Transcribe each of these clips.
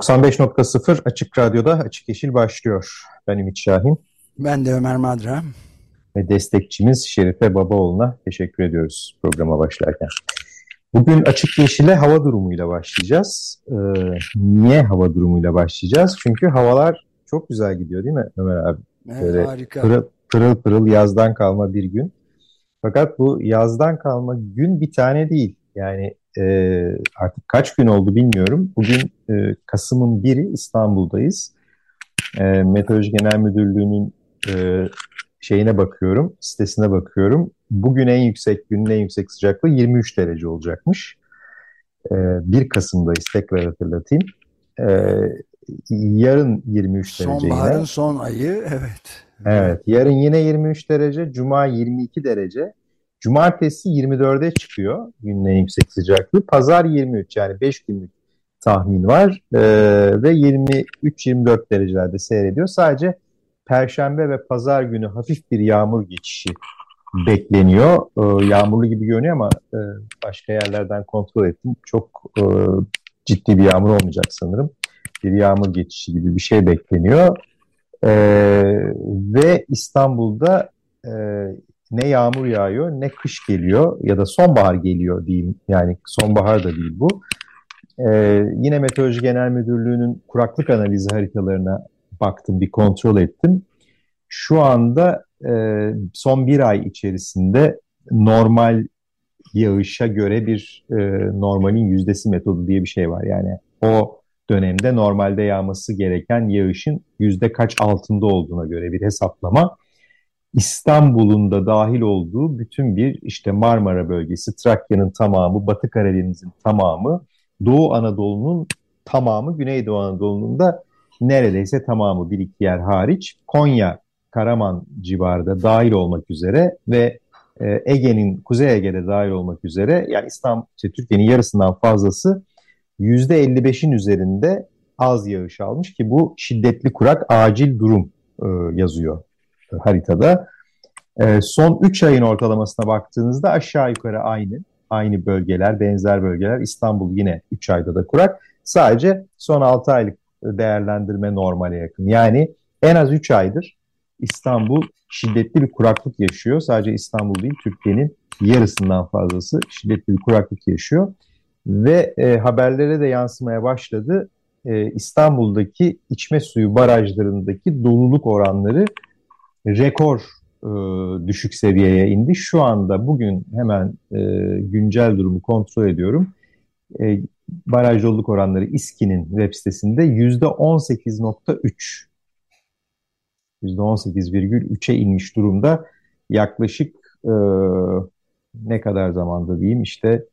...95.0 Açık Radyo'da Açık Yeşil başlıyor. Ben Ümit Şahin. Ben de Ömer Madra. Ve destekçimiz Şerife Babaoğlu'na teşekkür ediyoruz programa başlarken. Bugün Açık Yeşil'e hava durumuyla başlayacağız. Ee, niye hava durumuyla başlayacağız? Çünkü havalar çok güzel gidiyor değil mi Ömer abi? Evet, Böyle harika. Pırıl, pırıl pırıl yazdan kalma bir gün. Fakat bu yazdan kalma gün bir tane değil. Yani e, artık kaç gün oldu bilmiyorum. Bugün e, Kasım'ın biri İstanbul'dayız. E, Meteoroloji Genel Müdürlüğü'nün e, şeyine bakıyorum, sitesine bakıyorum. Bugün en yüksek, günün en yüksek sıcaklığı 23 derece olacakmış. E, 1 Kasım'dayız tekrar hatırlatayım. E, yarın 23 Sonbaharın derece Sonbaharın son ayı, evet. Evet, yarın yine 23 derece, Cuma 22 derece. Cumartesi 24'e çıkıyor günün en yüksek sıcaklığı. Pazar 23 yani 5 günlük tahmin var ve 23-24 derecelerde seyrediyor. Sadece Perşembe ve Pazar günü hafif bir yağmur geçişi bekleniyor. Yağmurlu gibi görünüyor ama başka yerlerden kontrol ettim. Çok ciddi bir yağmur olmayacak sanırım. Bir yağmur geçişi gibi bir şey bekleniyor. Ve İstanbul'da ne yağmur yağıyor ne kış geliyor ya da sonbahar geliyor diyeyim. Yani sonbahar da değil bu. E, yine Meteoroloji Genel Müdürlüğü'nün kuraklık analizi haritalarına baktım, bir kontrol ettim. Şu anda e, son bir ay içerisinde normal yağışa göre bir e, normalin yüzdesi metodu diye bir şey var. Yani o dönemde normalde yağması gereken yağışın yüzde kaç altında olduğuna göre bir hesaplama. İstanbul'un da dahil olduğu bütün bir işte Marmara bölgesi, Trakya'nın tamamı, Batı Karadeniz'in tamamı, Doğu Anadolu'nun tamamı, Güneydoğu Anadolu'nun da neredeyse tamamı bir iki yer hariç. Konya, Karaman civarında dahil olmak üzere ve e, Ege'nin, Kuzey Ege'de dahil olmak üzere yani İstanbul, işte Türkiye'nin yarısından fazlası %55'in üzerinde az yağış almış ki bu şiddetli kurak acil durum e, yazıyor haritada. E, son 3 ayın ortalamasına baktığınızda aşağı yukarı aynı. Aynı bölgeler, benzer bölgeler. İstanbul yine 3 ayda da kurak. Sadece son 6 aylık değerlendirme normale yakın. Yani en az 3 aydır İstanbul şiddetli bir kuraklık yaşıyor. Sadece İstanbul değil, Türkiye'nin yarısından fazlası şiddetli bir kuraklık yaşıyor. Ve e, haberlere de yansımaya başladı. E, İstanbul'daki içme suyu barajlarındaki doluluk oranları rekor e, düşük seviyeye indi. Şu anda bugün hemen e, güncel durumu kontrol ediyorum. E, baraj doluluk oranları İSKİ'nin web sitesinde %18.3 %18,3'e inmiş durumda. Yaklaşık e, ne kadar zamanda diyeyim işte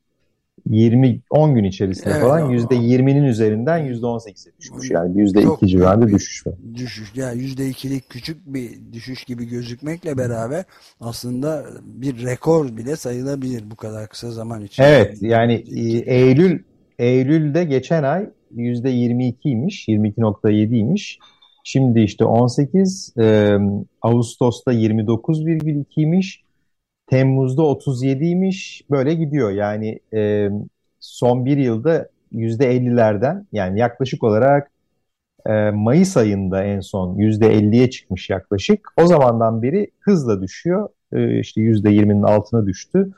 20 10 gün içerisinde evet, falan yüzde 20'nin üzerinden yüzde 18'e düşmüş. Yani yüzde 2 civarında düşüş var. Düşüş. Yani yüzde 2'lik küçük bir düşüş gibi gözükmekle beraber aslında bir rekor bile sayılabilir bu kadar kısa zaman içinde. Evet yani e, Eylül Eylül'de geçen ay yüzde 22'ymiş, 22.7'ymiş. Şimdi işte 18, e, Ağustos'ta 29,2'ymiş, Temmuz'da 37'ymiş, böyle gidiyor. Yani e, son bir yılda %50'lerden yani yaklaşık olarak e, Mayıs ayında en son %50'ye çıkmış yaklaşık. O zamandan beri hızla düşüyor. E, işte %20'nin altına düştü.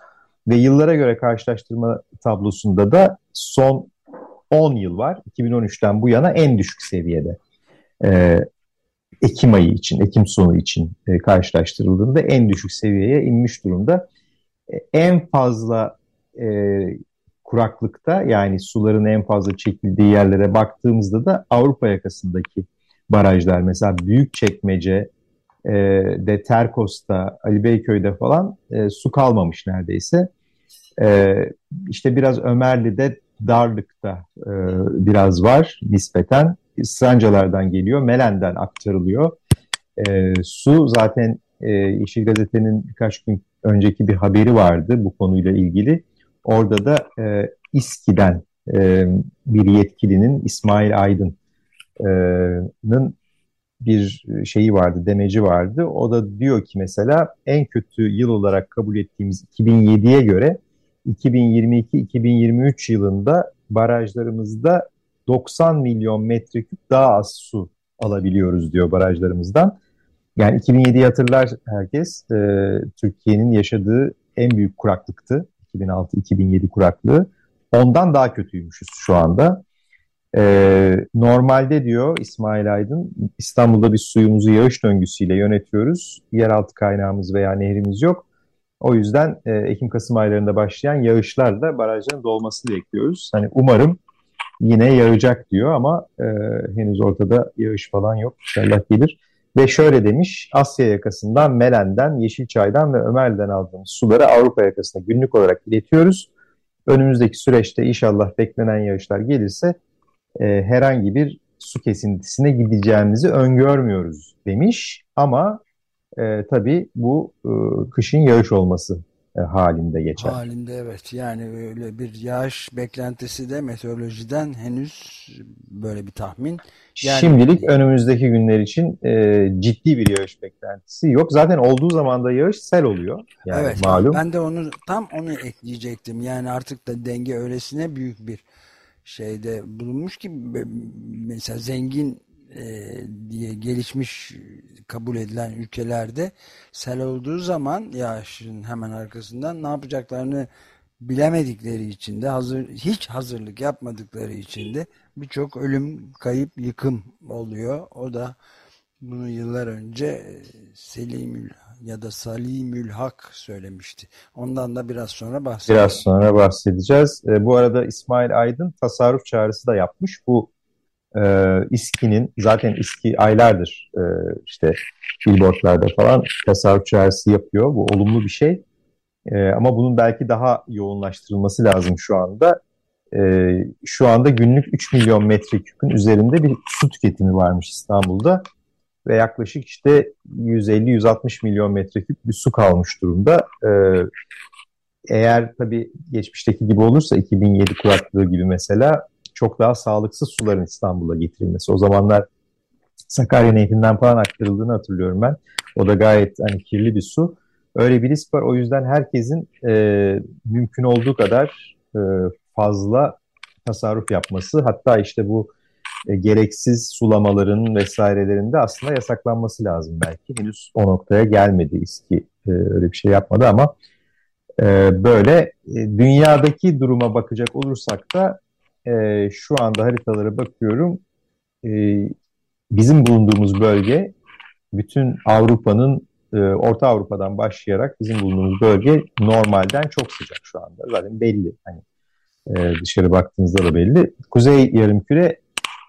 Ve yıllara göre karşılaştırma tablosunda da son 10 yıl var. 2013'ten bu yana en düşük seviyede. Ee, Ekim ayı için, Ekim sonu için e, karşılaştırıldığında en düşük seviyeye inmiş durumda. E, en fazla e, kuraklıkta yani suların en fazla çekildiği yerlere baktığımızda da Avrupa yakasındaki barajlar mesela Büyükçekmece, e, de Terkos'ta, Ali Beyköy'de falan e, su kalmamış neredeyse. E, işte biraz Ömerli'de darlıkta e, biraz var nispeten. Strancalardan geliyor, Melen'den aktarılıyor. E, su zaten e, Yeşil Gazete'nin birkaç gün önceki bir haberi vardı bu konuyla ilgili. Orada da e, İSKİ'den e, bir yetkilinin İsmail Aydın'ın bir şeyi vardı, demeci vardı. O da diyor ki mesela en kötü yıl olarak kabul ettiğimiz 2007'ye göre 2022-2023 yılında barajlarımızda 90 milyon metreküp daha az su alabiliyoruz diyor barajlarımızdan. Yani 2007'yi hatırlar herkes. E, Türkiye'nin yaşadığı en büyük kuraklıktı. 2006-2007 kuraklığı. Ondan daha kötüymüşüz şu anda. E, normalde diyor İsmail Aydın, İstanbul'da biz suyumuzu yağış döngüsüyle yönetiyoruz. Yeraltı kaynağımız veya nehrimiz yok. O yüzden e, Ekim-Kasım aylarında başlayan yağışlarla barajların dolmasını bekliyoruz. Hani umarım yine yağacak diyor ama e, henüz ortada yağış falan yok. İnşallah gelir. Ve şöyle demiş, Asya yakasından, Melen'den, Yeşilçay'dan ve Ömer'den aldığımız suları Avrupa yakasına günlük olarak iletiyoruz. Önümüzdeki süreçte inşallah beklenen yağışlar gelirse e, herhangi bir su kesintisine gideceğimizi öngörmüyoruz demiş. Ama e, tabii bu e, kışın yağış olması halinde geçer. Halinde evet. Yani öyle bir yağış beklentisi de meteorolojiden henüz böyle bir tahmin. Yani, Şimdilik önümüzdeki günler için e, ciddi bir yağış beklentisi yok. Zaten olduğu zaman da yağış sel oluyor. Yani evet. Malum. Ben de onu tam onu ekleyecektim. Yani artık da denge öylesine büyük bir şeyde bulunmuş ki mesela zengin e, diye gelişmiş kabul edilen ülkelerde sel olduğu zaman yağışın hemen arkasından ne yapacaklarını bilemedikleri için de hazır hiç hazırlık yapmadıkları için de birçok ölüm, kayıp, yıkım oluyor. O da bunu yıllar önce e, Selimül ya da Salimül Hak söylemişti. Ondan da biraz sonra bahsedeceğiz. Biraz sonra bahsedeceğiz. E, bu arada İsmail Aydın tasarruf çağrısı da yapmış. Bu e, İSKİ'nin zaten İSKİ aylardır e, işte billboardlarda falan tasarruf çağrısı yapıyor. Bu olumlu bir şey. E, ama bunun belki daha yoğunlaştırılması lazım şu anda. E, şu anda günlük 3 milyon metreküpün üzerinde bir su tüketimi varmış İstanbul'da. Ve yaklaşık işte 150-160 milyon metreküp bir su kalmış durumda. E, eğer tabii geçmişteki gibi olursa 2007 kuraklığı gibi mesela çok daha sağlıksız suların İstanbul'a getirilmesi. O zamanlar Sakarya Nehri'nden falan aktarıldığını hatırlıyorum ben. O da gayet hani kirli bir su. Öyle bir risk var. O yüzden herkesin e, mümkün olduğu kadar e, fazla tasarruf yapması. Hatta işte bu e, gereksiz sulamaların vesairelerinde aslında yasaklanması lazım belki. Henüz o noktaya gelmedi İSKİ e, öyle bir şey yapmadı ama e, böyle e, dünyadaki duruma bakacak olursak da e, şu anda haritalara bakıyorum. E, bizim bulunduğumuz bölge bütün Avrupa'nın e, Orta Avrupa'dan başlayarak bizim bulunduğumuz bölge normalden çok sıcak şu anda. Zaten belli. Hani e, dışarı baktığınızda da belli. Kuzey yarımküre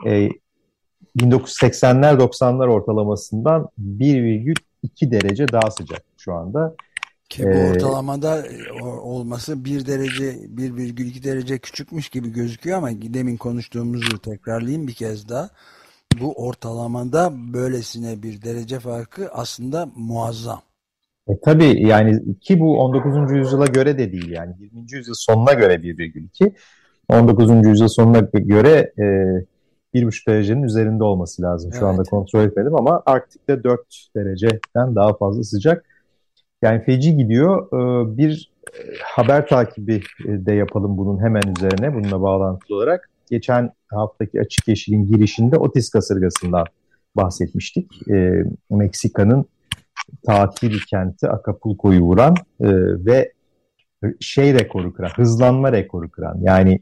e, 1980'ler 90'lar ortalamasından 1,2 derece daha sıcak şu anda. Ki bu ee, ortalamada e, olması 1 derece 1,2 derece küçükmüş gibi gözüküyor ama demin konuştuğumuzu tekrarlayayım bir kez daha. Bu ortalamada böylesine bir derece farkı aslında muazzam. E, tabii yani ki bu 19. yüzyıla göre de değil yani 20. yüzyıl sonuna göre 1,2 19. yüzyıl sonuna göre e, 1,5 derecenin üzerinde olması lazım. Şu evet. anda kontrol etmedim ama Arktik'te 4 dereceden daha fazla sıcak. Yani feci gidiyor. Ee, bir e, haber takibi e, de yapalım bunun hemen üzerine, bununla bağlantılı olarak. Geçen haftaki Açık Yeşil'in girişinde Otis kasırgasından bahsetmiştik. Ee, Meksika'nın tatil kenti Acapulco'yu vuran e, ve şey rekoru kıran, hızlanma rekoru kıran. Yani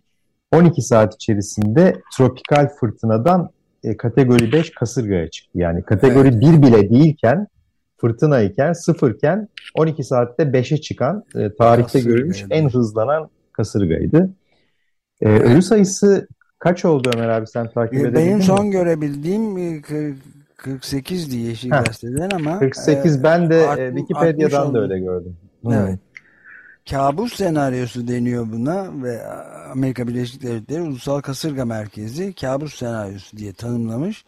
12 saat içerisinde tropikal fırtınadan kategori 5 kasırgaya çıktı. Yani kategori evet. 1 bile değilken fırtına iken sıfırken 12 saatte 5'e çıkan e, tarihte Kasırga görülmüş yani. en hızlanan kasırgaydı. E, ölü sayısı kaç oldu Ömer abi sen takip e, edebildin Benim son görebildiğim 48 diye Yeşil Gazete'den ama 48 e, ben de art, Wikipedia'dan da öyle gördüm. Evet. kabus senaryosu deniyor buna ve Amerika Birleşik Devletleri Ulusal Kasırga Merkezi kabus senaryosu diye tanımlamış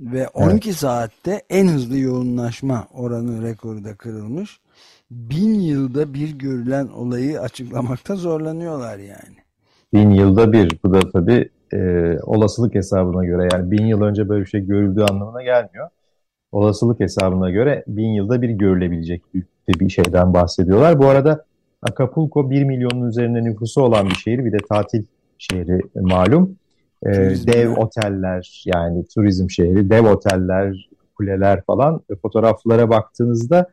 ve 12 evet. saatte en hızlı yoğunlaşma oranı rekoru da kırılmış. Bin yılda bir görülen olayı açıklamakta zorlanıyorlar yani. Bin yılda bir. Bu da tabii e, olasılık hesabına göre yani bin yıl önce böyle bir şey görüldüğü anlamına gelmiyor. Olasılık hesabına göre bin yılda bir görülebilecek bir şeyden bahsediyorlar. Bu arada Acapulco 1 milyonun üzerinde nüfusu olan bir şehir bir de tatil şehri malum. Ee, dev oteller yani turizm şehri, dev oteller, kuleler falan fotoğraflara baktığınızda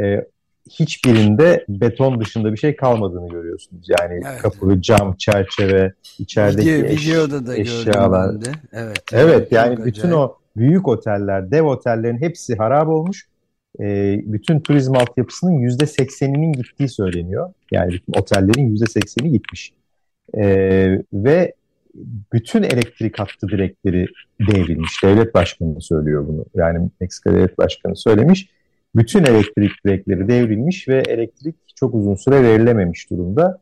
e, hiçbirinde beton dışında bir şey kalmadığını görüyorsunuz. Yani evet. kapı, cam, çerçeve, içerideki Video, eş, videoda da eşyalar. De. Evet, evet yani bütün acayip. o büyük oteller, dev otellerin hepsi harap olmuş. E, bütün turizm altyapısının yüzde sekseninin gittiği söyleniyor. Yani bütün otellerin yüzde sekseni gitmiş. E, ve bütün elektrik hattı direkleri devrilmiş. Devlet başkanı söylüyor bunu. Yani Meksika devlet başkanı söylemiş bütün elektrik direkleri devrilmiş ve elektrik çok uzun süre verilememiş durumda.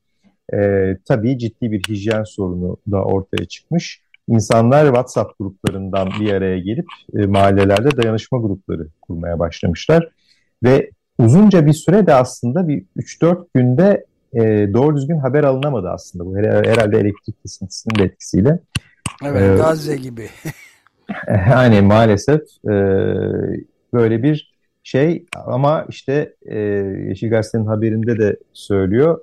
E, tabii ciddi bir hijyen sorunu da ortaya çıkmış. İnsanlar WhatsApp gruplarından bir araya gelip e, mahallelerde dayanışma grupları kurmaya başlamışlar. Ve uzunca bir süre de aslında bir 3-4 günde e, doğru düzgün haber alınamadı aslında. Bu herhalde elektrik kesintisinin de etkisiyle. Evet, ee, Gazze gibi. yani maalesef e, böyle bir şey ama işte e, Yeşil Gazete'nin haberinde de söylüyor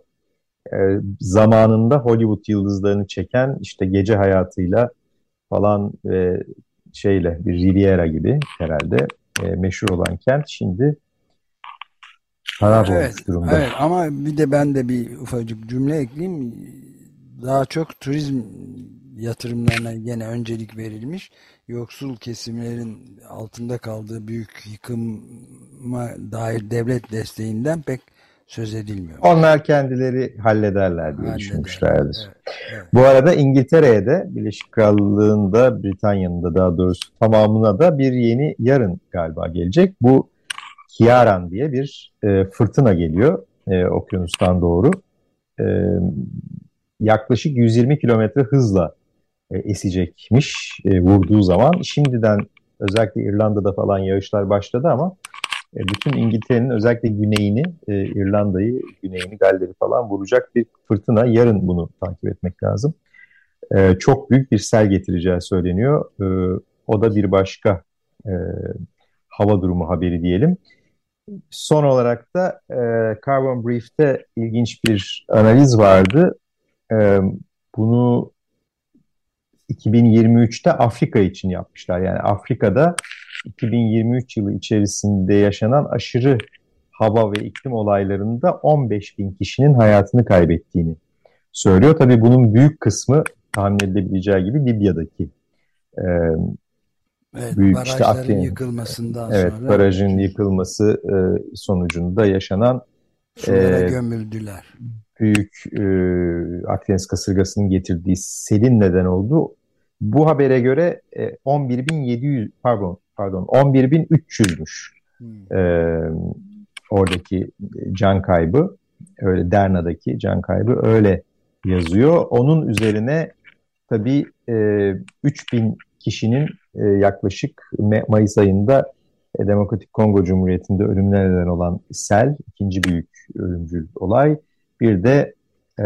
e, zamanında Hollywood yıldızlarını çeken işte gece hayatıyla falan e, şeyle bir Riviera gibi herhalde e, meşhur olan kent şimdi harap evet, olmuş durumda. Evet ama bir de ben de bir ufacık cümle ekleyeyim. Daha çok turizm yatırımlarına yine öncelik verilmiş. Yoksul kesimlerin altında kaldığı büyük yıkıma dair devlet desteğinden pek söz edilmiyor. Onlar kendileri hallederler diye Halleder. düşünmüşlerdir. Evet, evet. Bu arada İngiltere'ye de Birleşik Krallığı'nda Britanya'nın da daha doğrusu tamamına da bir yeni yarın galiba gelecek. Bu Kiaran diye bir e, fırtına geliyor e, okyanustan doğru. E, yaklaşık 120 kilometre hızla e, esecekmiş e, vurduğu zaman. Şimdiden özellikle İrlanda'da falan yağışlar başladı ama e, bütün İngiltere'nin özellikle güneyini, e, İrlanda'yı, güneyini, Galler'i falan vuracak bir fırtına. Yarın bunu takip etmek lazım. E, çok büyük bir sel getireceği söyleniyor. E, o da bir başka e, hava durumu haberi diyelim. Son olarak da e, Carbon Brief'te ilginç bir analiz vardı. E, bunu 2023'te Afrika için yapmışlar. Yani Afrika'da 2023 yılı içerisinde yaşanan aşırı hava ve iklim olaylarında 15 bin kişinin hayatını kaybettiğini söylüyor. Tabii bunun büyük kısmı tahmin edilebileceği gibi Libya'daki e, evet, büyük işte Akdeniz yıkılmasından evet, sonra barajın yıkılması e, sonucunda yaşanan e, gömüldüler. Büyük e, Akdeniz kasırgasının getirdiği selin neden oldu. Bu habere göre e, 11.700 pardon pardon 11.300'müş hmm. e, oradaki can kaybı öyle Derna'daki can kaybı öyle yazıyor. Onun üzerine tabii e, 3000 kişinin e, yaklaşık Mayıs ayında e, Demokratik Kongo Cumhuriyeti'nde ölümüne neden olan sel ikinci büyük ölümcül olay. Bir de e,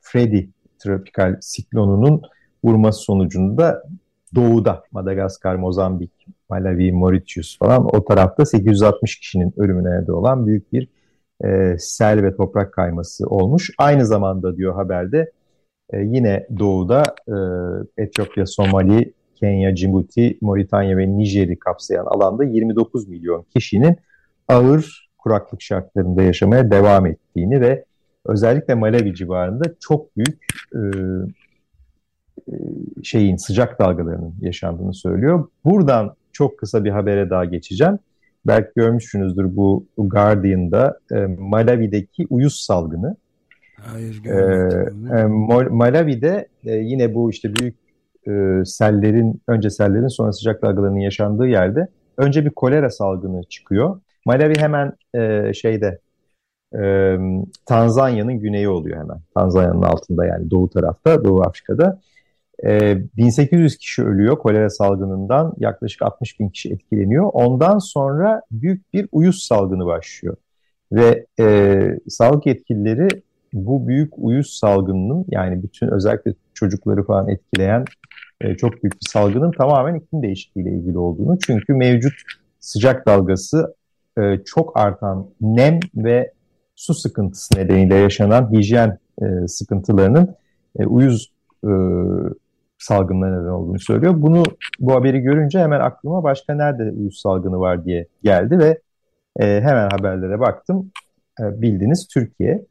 Freddy tropikal siklonunun vurması sonucunda doğuda Madagaskar, Mozambik, Malawi, Mauritius falan o tarafta 860 kişinin ölümüne neden olan büyük bir e, sel ve toprak kayması olmuş. Aynı zamanda diyor haberde e, yine doğuda e, Etiyopya, Somali, Kenya, Cibuti, Moritanya ve Nijer'i kapsayan alanda 29 milyon kişinin ağır kuraklık şartlarında yaşamaya devam ettiğini ve özellikle Malawi civarında çok büyük e, e, şeyin sıcak dalgalarının yaşandığını söylüyor. Buradan çok kısa bir habere daha geçeceğim. Belki görmüşsünüzdür bu Guardian'da e, Malawi'deki uyuz salgını. Hayır görmedim. E, e, Malawi'de e, yine bu işte büyük e, sellerin, önce sellerin sonra sıcak dalgalarının yaşandığı yerde önce bir kolera salgını çıkıyor. Malawi hemen e, şeyde e, Tanzanya'nın güneyi oluyor hemen. Tanzanya'nın altında yani doğu tarafta, Doğu Afrika'da. E, 1800 kişi ölüyor kolera salgınından. Yaklaşık 60 bin kişi etkileniyor. Ondan sonra büyük bir uyuz salgını başlıyor. Ve e, sağlık yetkilileri bu büyük uyuz salgınının yani bütün özellikle çocukları falan etkileyen e, çok büyük bir salgının tamamen iklim değişikliğiyle ilgili olduğunu. Çünkü mevcut sıcak dalgası e, çok artan nem ve su sıkıntısı nedeniyle yaşanan hijyen e, sıkıntılarının e, uyuz e, salgınına neden olduğunu söylüyor. Bunu bu haberi görünce hemen aklıma başka nerede uyuz salgını var diye geldi ve e, hemen haberlere baktım. E, bildiğiniz Türkiye.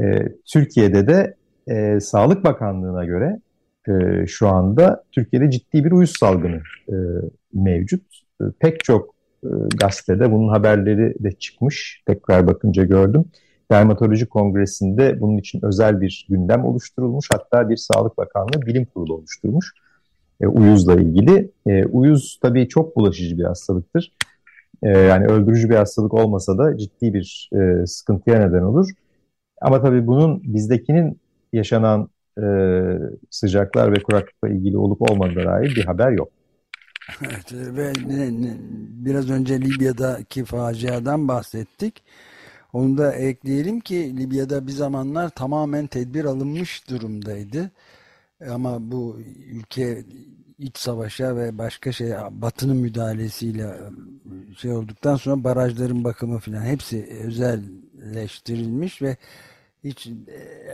E, Türkiye'de de e, Sağlık Bakanlığı'na göre e, şu anda Türkiye'de ciddi bir uyuz salgını e, mevcut. E, pek çok e, gazetede bunun haberleri de çıkmış. Tekrar bakınca gördüm. Dermatoloji Kongresi'nde bunun için özel bir gündem oluşturulmuş. Hatta bir Sağlık Bakanlığı bilim kurulu oluşturmuş. E, uyuzla ilgili. E, uyuz tabii çok bulaşıcı bir hastalıktır. E, yani öldürücü bir hastalık olmasa da ciddi bir e, sıkıntıya neden olur. Ama tabii bunun bizdekinin yaşanan e, sıcaklar ve kuraklıkla ilgili olup olmadığına dair bir haber yok. Evet ve biraz önce Libya'daki faciadan bahsettik. Onu da ekleyelim ki Libya'da bir zamanlar tamamen tedbir alınmış durumdaydı. Ama bu ülke iç savaşa ve başka şey Batı'nın müdahalesiyle şey olduktan sonra barajların bakımı falan hepsi özelleştirilmiş ve hiç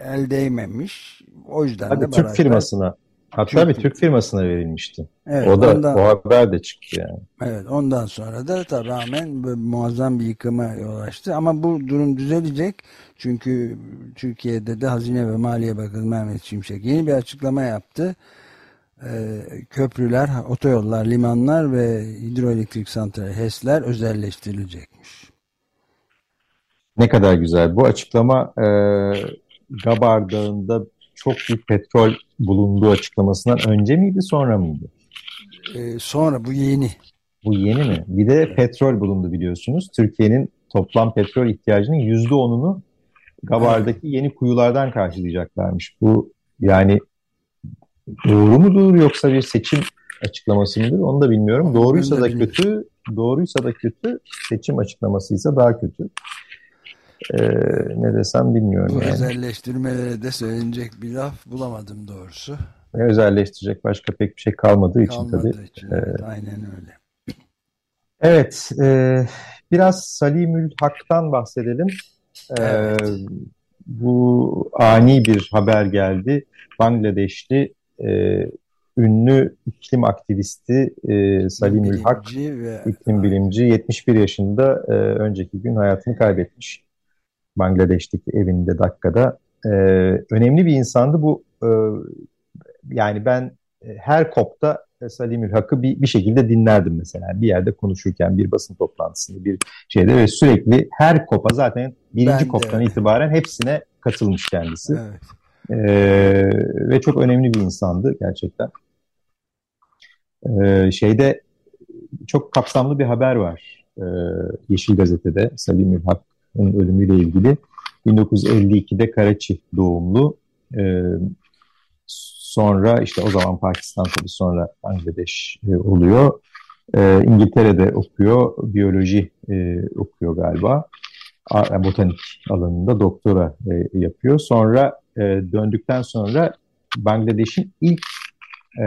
el değmemiş. O yüzden Hadi de Türk barajlar... firmasına Hatta Türk, bir Türk firmasına verilmişti. Evet, o da ondan, o haber de çıktı yani. Evet ondan sonra da tamamen muazzam bir yıkıma yol açtı. Ama bu durum düzelecek. Çünkü Türkiye'de de Hazine ve Maliye Bakanı Mehmet Şimşek yeni bir açıklama yaptı. Ee, köprüler, otoyollar, limanlar ve hidroelektrik santrali HES'ler özelleştirilecekmiş. Ne kadar güzel. Bu açıklama e, Gabar Dağı'nda çok büyük petrol bulunduğu açıklamasından önce miydi sonra mıydı? Ee, sonra bu yeni. Bu yeni mi? Bir de petrol bulundu biliyorsunuz. Türkiye'nin toplam petrol ihtiyacının yüzde onunu Gabar'daki yeni kuyulardan karşılayacaklarmış. Bu yani doğru mudur yoksa bir seçim açıklaması mıdır onu da bilmiyorum. Doğruysa da kötü, doğruysa da kötü, seçim açıklamasıysa daha kötü e, ne desem bilmiyorum. Bu yani. özelleştirmelere de söylenecek bir laf bulamadım doğrusu. Ve özelleştirecek başka pek bir şey kalmadığı, kalmadığı için tabii. Için, evet, e, aynen öyle. Evet, e, biraz Salimül Hak'tan bahsedelim. E, evet. Bu ani bir haber geldi. Bangladeşli e, ünlü iklim aktivisti e, Salimül Hak, ve... iklim bilimci 71 yaşında e, önceki gün hayatını kaybetmiş. Bangladeş'teki evinde Dakka'da. E, önemli bir insandı bu. E, yani ben e, her kopta Salimül Hak'ı bir, bir şekilde dinlerdim mesela. Bir yerde konuşurken, bir basın toplantısında, bir şeyde ve sürekli her kopa zaten birinci koptan itibaren hepsine katılmış kendisi. Evet. Ee, ve çok önemli bir insandı gerçekten. Ee, şeyde çok kapsamlı bir haber var ee, Yeşil Gazete'de Salimül Hak onun ölümüyle ilgili. 1952'de Karachi doğumlu. E, sonra işte o zaman Pakistan tabii sonra Bangladeş e, oluyor. E, İngiltere'de okuyor, biyoloji e, okuyor galiba. Botanik alanında doktora e, yapıyor. Sonra e, döndükten sonra Bangladeş'in ilk e,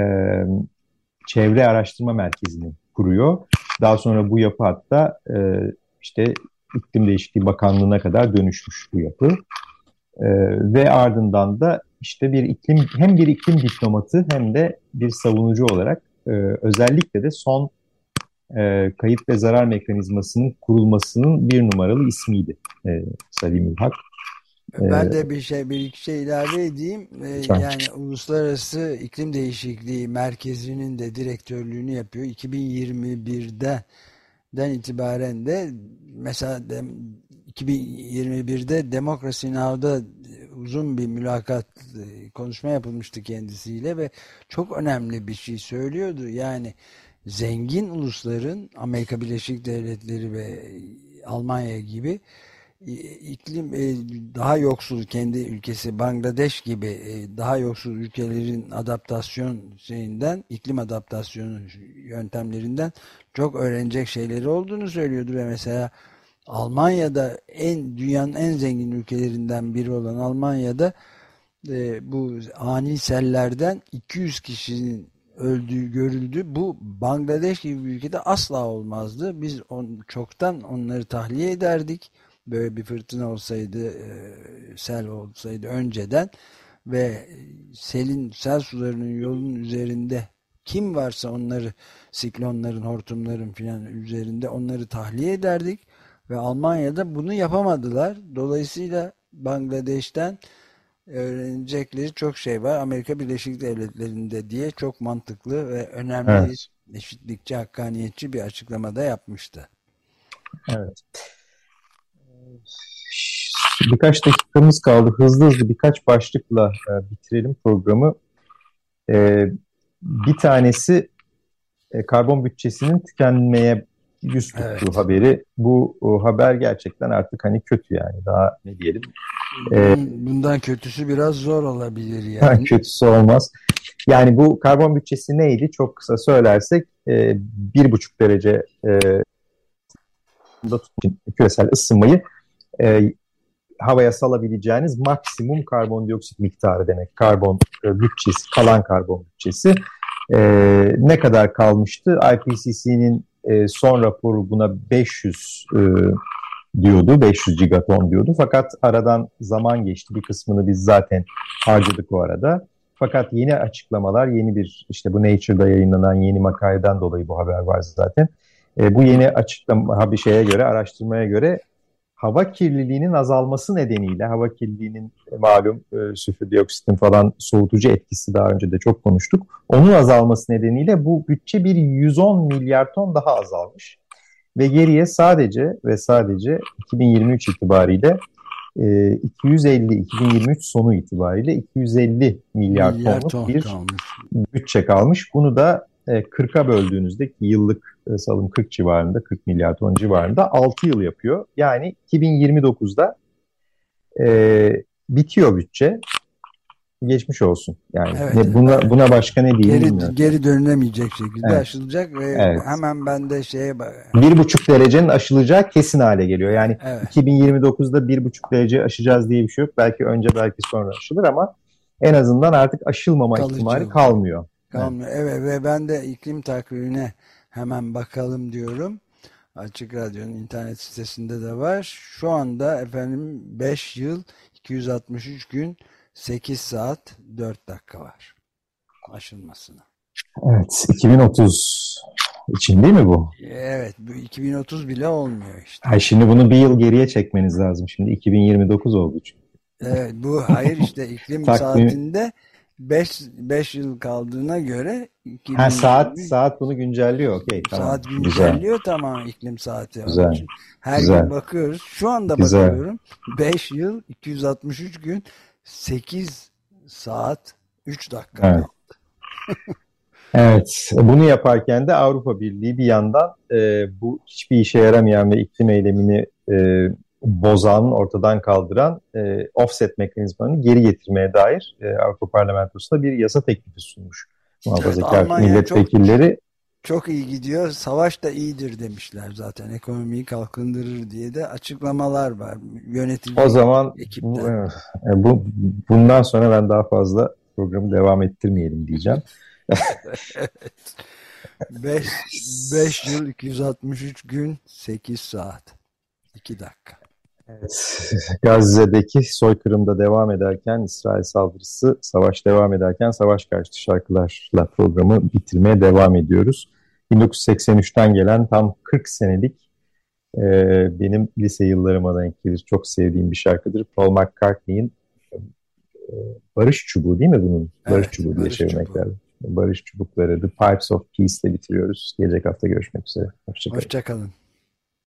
çevre araştırma merkezini kuruyor. Daha sonra bu yapı hatta e, işte İklim Değişikliği Bakanlığı'na kadar dönüşmüş bu yapı. E, ve ardından da işte bir iklim hem bir iklim diplomatı hem de bir savunucu olarak e, özellikle de son e, kayıt ve zarar mekanizmasının kurulmasının bir numaralı ismiydi e, Salim Ülhak. Ben de bir şey bir iki şey ilave edeyim. Ee, yani Uluslararası İklim Değişikliği Merkezi'nin de direktörlüğünü yapıyor. 2021'de den itibaren de mesela de, 2021'de Demokrasi Now'da uzun bir mülakat e, konuşma yapılmıştı kendisiyle ve çok önemli bir şey söylüyordu. Yani zengin ulusların Amerika Birleşik Devletleri ve Almanya gibi iklim e, daha yoksul kendi ülkesi Bangladeş gibi e, daha yoksul ülkelerin adaptasyon şeyinden iklim adaptasyonu yöntemlerinden çok öğrenecek şeyleri olduğunu söylüyordu ve mesela Almanya'da en dünyanın en zengin ülkelerinden biri olan Almanya'da e, bu ani sellerden 200 kişinin öldüğü görüldü. Bu Bangladeş gibi bir ülkede asla olmazdı. Biz on, çoktan onları tahliye ederdik. Böyle bir fırtına olsaydı, e, sel olsaydı önceden ve selin, sel sularının yolun üzerinde kim varsa onları siklonların, hortumların filan üzerinde onları tahliye ederdik ve Almanya'da bunu yapamadılar. Dolayısıyla Bangladeş'ten öğrenecekleri çok şey var. Amerika Birleşik Devletleri'nde diye çok mantıklı ve önemli evet. eşitlikçi, hakkaniyetçi bir açıklamada yapmıştı. Evet. Birkaç dakikamız kaldı. Hızlı hızlı birkaç başlıkla e, bitirelim programı. E, bir tanesi e, karbon bütçesinin tükenmeye yüz tuttuğu evet. haberi. Bu o, haber gerçekten artık hani kötü yani daha ne diyelim. Ee, Bundan kötüsü biraz zor olabilir yani. kötüsü olmaz. Yani bu karbon bütçesi neydi? Çok kısa söylersek e, bir buçuk derece e, küresel ısınmayı e, havaya salabileceğiniz maksimum karbondioksit miktarı demek. Karbon e, bütçesi, kalan karbon bütçesi. E, ne kadar kalmıştı? IPCC'nin e, son raporu buna 500 e, diyordu, 500 gigaton diyordu. Fakat aradan zaman geçti. Bir kısmını biz zaten harcadık o arada. Fakat yeni açıklamalar, yeni bir işte bu Nature'da yayınlanan yeni makaleden dolayı bu haber var zaten. E, bu yeni açıklama bir şeye göre, araştırmaya göre hava kirliliğinin azalması nedeniyle hava kirliliğinin e, malum e, süfür dioksitin falan soğutucu etkisi daha önce de çok konuştuk. Onun azalması nedeniyle bu bütçe bir 110 milyar ton daha azalmış. Ve geriye sadece ve sadece 2023 itibariyle e, 250 2023 sonu itibariyle 250 milyar, milyar tonluk ton bir kalmış. bütçe kalmış. Bunu da 40'a e, böldüğünüzde yıllık e, salım 40 civarında 40 milyar ton civarında 6 yıl yapıyor. Yani 2029'da e, bitiyor bütçe. Geçmiş olsun. Yani evet. ne, buna buna başka ne diyeyim geri, bilmiyorum. Geri dönülemeyecek şekilde evet. aşılacak ve evet. hemen ben de şeye bir buçuk derecenin aşılacağı kesin hale geliyor. Yani evet. 2029'da bir buçuk derece aşacağız diye bir şey yok. Belki önce belki sonra aşılır ama en azından artık aşılmama Kalıcı ihtimali kalmıyor. Kalmıyor. Evet. evet ve ben de iklim takvimine hemen bakalım diyorum. Açık Radyo'nun internet sitesinde de var. Şu anda efendim 5 yıl 263 gün 8 saat 4 dakika var aşılmasına. Evet 2030 için değil mi bu? Evet bu 2030 bile olmuyor işte. Ay şimdi bunu bir yıl geriye çekmeniz lazım. Şimdi 2029 oldu çünkü. Evet bu hayır işte iklim saatinde 5 5 yıl kaldığına göre ha, saat saat bunu güncelliyor. Okey tamam. Saat güncelliyor Güzel. tamam iklim saati. Güzel. Her Güzel. gün bakıyoruz. Şu anda Güzel. bakıyorum. 5 yıl 263 gün 8 saat 3 dakika. Evet. evet. Bunu yaparken de Avrupa Birliği bir yandan e, bu hiçbir işe yaramayan ve iklim eylemini e, bozan, ortadan kaldıran e, offset mekanizmanı geri getirmeye dair e, Avrupa Parlamentosu'nda bir yasa teklifi sunmuş. Muhafazakar evet, milletvekilleri. Çok, çok iyi gidiyor. Savaş da iyidir demişler zaten. Ekonomiyi kalkındırır diye de açıklamalar var. Yönetici O zaman bu, e, bu, bundan sonra ben daha fazla programı devam ettirmeyelim diyeceğim. 5 yıl 263 gün 8 saat 2 dakika. Evet, Gazze'deki soykırımda devam ederken, İsrail saldırısı, savaş devam ederken savaş karşıtı şarkılarla programı bitirmeye devam ediyoruz. 1983'ten gelen tam 40 senelik e, benim lise yıllarıma denk gelir. Çok sevdiğim bir şarkıdır. Paul McCartney'in e, Barış Çubuğu değil mi bunun? Evet, Barış Çubuğu diye çevirmek lazım. Barış Çubukları The Pipes of Peace ile bitiriyoruz. Gelecek hafta görüşmek üzere. Hoşçakalın. Hoşçakalın.